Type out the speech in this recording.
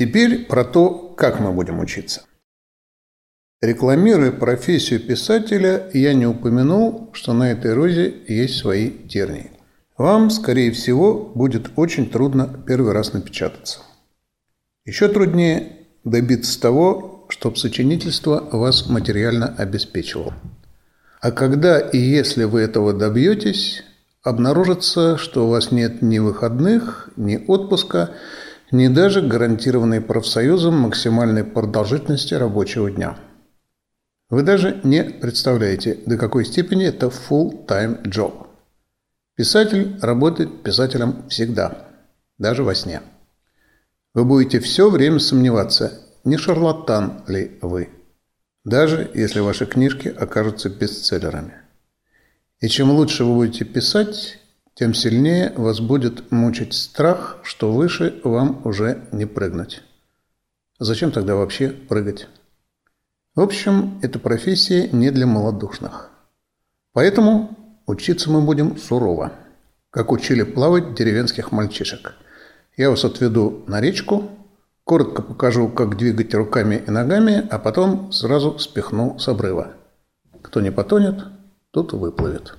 Теперь про то, как мы будем учиться. Рекламируя профессию писателя, я не упомянул, что на этой розе есть свои тернии. Вам, скорее всего, будет очень трудно первый раз напечататься. Еще труднее добиться того, чтобы сочинительство вас материально обеспечивало. А когда и если вы этого добьетесь, обнаружится, что у вас нет ни выходных, ни отпуска, ни даже гарантированной профсоюзом максимальной продолжительности рабочего дня. Вы даже не представляете, до какой степени это full-time job. Писатель работает писателем всегда, даже во сне. Вы будете все время сомневаться, не шарлатан ли вы, даже если ваши книжки окажутся бестселлерами. И чем лучше вы будете писать, тем сильнее вас будет мучить страх, что выше вам уже не прыгнуть. Зачем тогда вообще прыгать? В общем, эта профессия не для малодушных. Поэтому учиться мы будем сурово, как учили плавать деревенских мальчишек. Я вас отведу на речку, коротко покажу, как двигать руками и ногами, а потом сразу спихну с обрыва. Кто не потонет, тот выплывет.